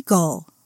eagle.